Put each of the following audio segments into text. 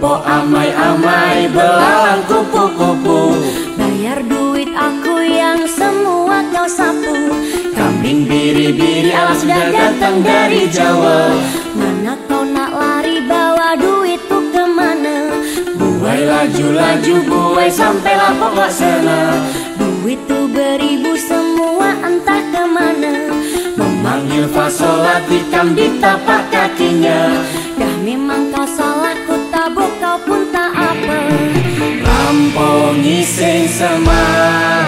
Po amai-amai belang kupu-kupu. Bayar duit aku yang semua kau sapu. Kambing biri-biri alas sudah datang dari Jawa. Mana kau nak lari bawa duit duitku ke mana? Buai laju-laju buai sampai sampailah pokok sana. Duit tuh beribu semua entah ke mana. Memanggil fasolat hitam di tapak kakinya. Dah memang kau salah にせんさま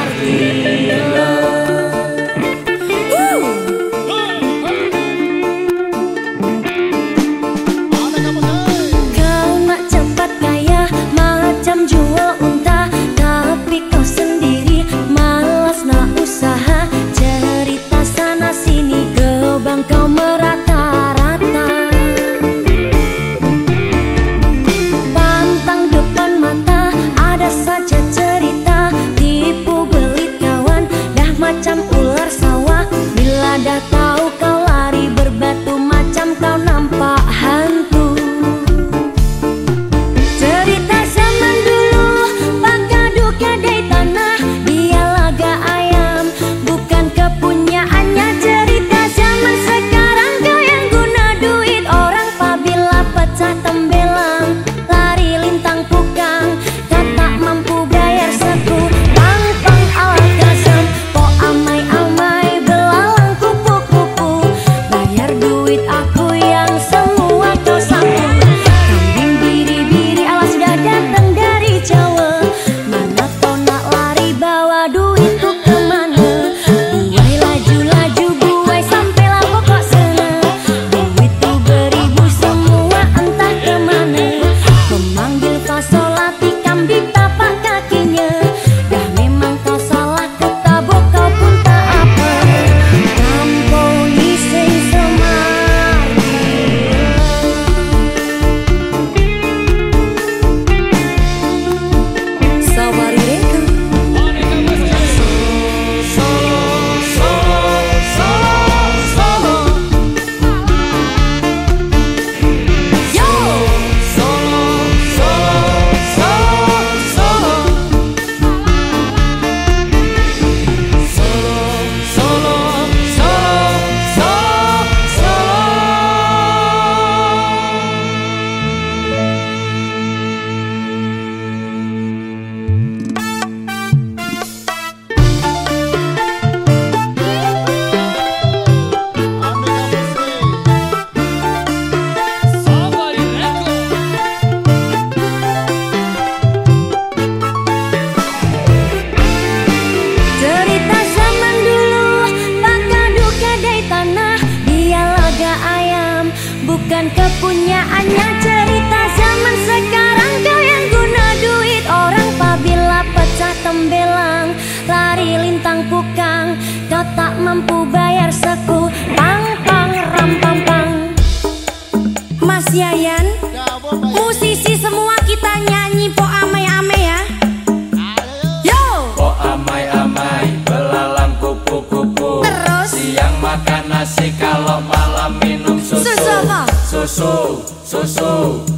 susu susu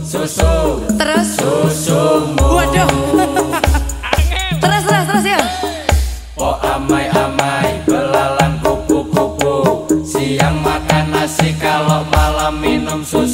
susu. Terus? Susumu waduh. terus terus terus ya? Po amai amai belalang kupu kupu siang makan nasi kalau malam minum susu.